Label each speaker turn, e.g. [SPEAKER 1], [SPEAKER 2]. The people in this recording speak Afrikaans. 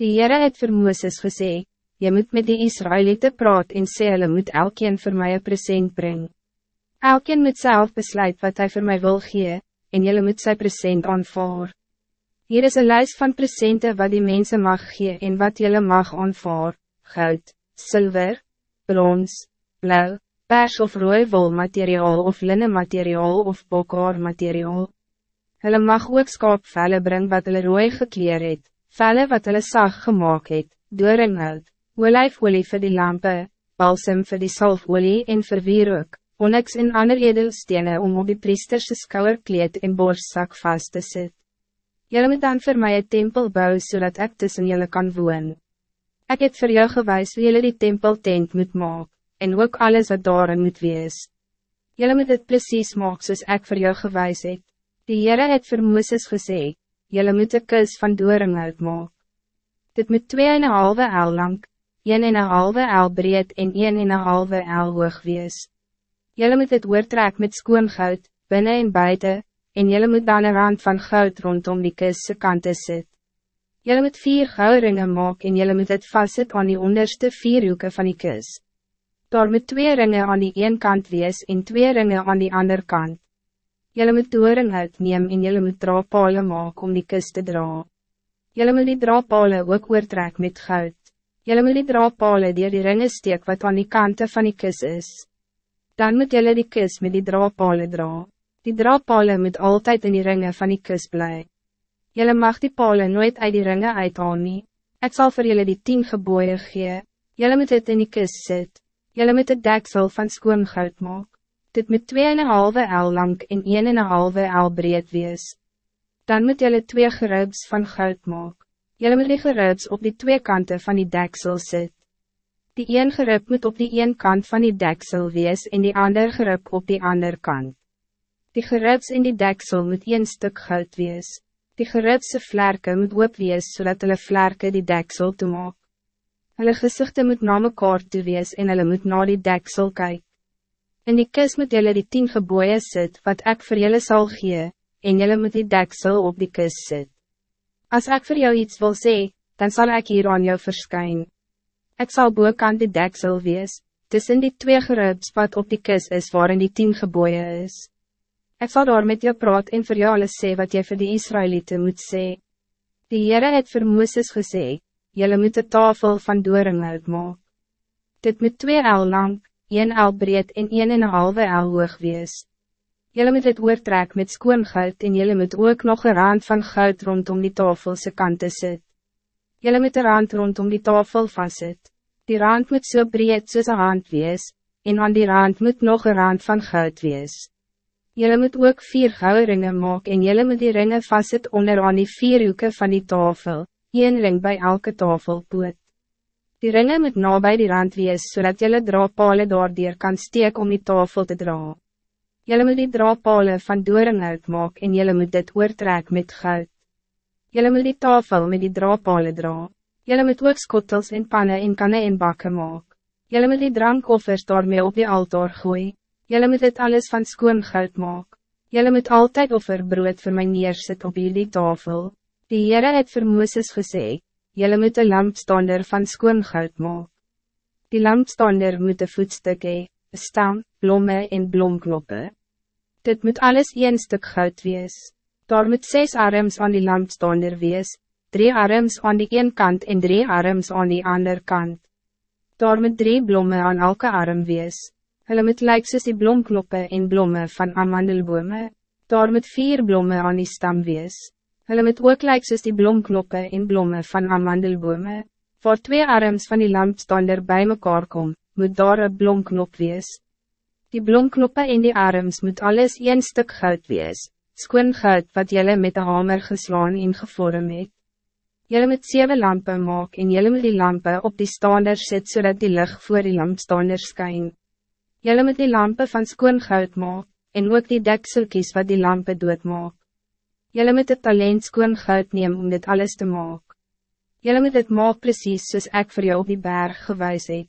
[SPEAKER 1] Die Heere het vir Mooses gesê, Je moet met die Israëlieten praat en sê hulle moet elkeen voor mij een present brengen. Elkeen moet zelf besluit wat hij voor mij wil gee, en jullie moet zijn present aanvaar. Hier is een lijst van presenten wat die mensen mag gee en wat jullie mag aanvaar, goud, zilver, brons, blauw, pers of rooi wol materiaal of linnen materiaal of bokhaar materiaal. Hulle mag ook skaapvelle bring wat hulle rooi gekleer het, velle wat hulle sag gemaakt het, dooringhout, olijfolie voor die lampen, balsem voor die salfolie en vir wierook, onyx en ander edelstene om op die priesterse skouwerkleed en borstzak vast te sit. Jylle moet dan voor mij een tempel bouwen zodat ik tussen jullie kan woon. Ik heb voor jou gewijs hoe jullie die tempel tent moet maken, en ook alles wat daarin moet wees. Jylle moet het precies maken zoals ik voor jou gewijs heb. Die Heere het vir Mooses gesê, jylle moet een kus van doring uitmaak. Dit moet twee en een halve el lang, een en een halve el breed en een en een halve el hoog wees. Jelle moet het oortrek met skoon goud, binnen en buiten, en jelle moet dan een rand van goud rondom die kusse kante sit. Jelle moet vier goudringen maak en jelle moet het vastzet aan die onderste vier hoeken van die kus. Daar moet twee ringen aan die een kant wees en twee ringen aan die ander kant. Jelle moet doring uitneem en jelle moet draapale maak om die kus te dra. Jelle moet die draapale ook oortrek met goud. Jelle moet die draapale dier die ringen steek wat aan die kante van die kus is dan moet jullie die kus met die draapale dra. Die draapale moet altijd in die ringen van die kus blij. Jullie mag die pale nooit uit die ringen uithaal nie. Ek sal vir jullie die tien geboeien gee. Jullie moet het in die kus sit. Jullie moet het deksel van skoon goud maak. Dit moet twee en een halve el lang en een en een halve el breed wees. Dan moet jullie twee gerubs van goud maak. Jullie moet die gerubs op die twee kanten van die deksel sit. Die een gerub moet op die een kant van die deksel wees en die ander gerub op die ander kant. Die gerubs in die deksel moet een stuk goud wees. Die gerubse vlerke moet oop wees zodat hulle vlerke die deksel toemaak. Hulle gezichten moet na mekaar toe wees en hulle moet na die deksel kyk. In die kis moet julle die tien geboeien sit wat ik voor julle zal gee, en julle moet die deksel op die kis sit. Als ik voor jou iets wil zeggen, dan zal ik hier aan jou verschijnen. Ik zal boekant die deksel wees, tussen die twee gerubs wat op die kus is waarin die tien geboeien is. Ik zal daar met jou praat en vir jou alles sê wat jy vir die Israëlieten moet sê. Die Heere het vir Mooses gesê, jylle moet een tafel van doring uitmaak. Dit moet twee el lang, een el breed en een en een halve el hoog wees. Jylle moet het oortrek met skoon goud en jylle moet ook nog een rand van goud rondom die tafelse kante sit. Jylle moet een rand rondom die tafel vastzet. Die rand moet so breed soos een hand wees, en aan die rand moet nog een rand van goud wees. Jelle moet ook vier gouden ringen maken en jelle moet die ringen vastzet onder aan die vier hoeken van die tafel, een ring bij elke tafel poot. Die ringen moet na bij die rand wees, zodat jelle draapale daardier kan steek om die tafel te dra. Jelle moet die draapale van doring uitmaak en jelle moet dit oortrek met goud. Jelle moet die tafel met die draapale dra. Jelle moet ook skottels en pannen en kanne en bakken maak. Jelle moet die drankoffers daarmee op die altaar gooi. Jelle moet dit alles van skoon goud maak. Jelle moet altijd offerbrood voor my neersit op jullie tafel. Die Heere het vir Mooses gesê, Jelle moet een lampstander van skoon goud maak. Die lampstander moet een voetstuk hee, een stam, blomme en blomknoppe. Dit moet alles een stuk goud wees. Daar moet zes arms aan die lampstander wees, drie arms aan die een kant en drie arms aan die ander kant. Daar moet drie blomme aan elke arm wees. Hulle moet lyk soos die blomkloppe en blomme van amandelbome. Daar moet vier blomme aan die stam wees. Hulle moet ook lyk soos die blomkloppe en blomme van amandelbome. Voor twee arms van die lampstander bij mekaar kom, moet daar een blomknop wees. Die blomknoppe en die arms moet alles een stuk goud wees, skoon goud wat jelle met de hamer geslaan en gevorm het. Jullie moet zeven lampen maken en jullie moet die lampen op die stander zetten zodat die lucht voor die lampstander schijnt. Jullie moet die lampen van skoon goud maken en ook die dekselkies wat die lampen doet Jullie moet het alleen skoon goud nemen om dit alles te maken. Jullie moet het maak precies zoals ik voor jou op die berg gewijs heb.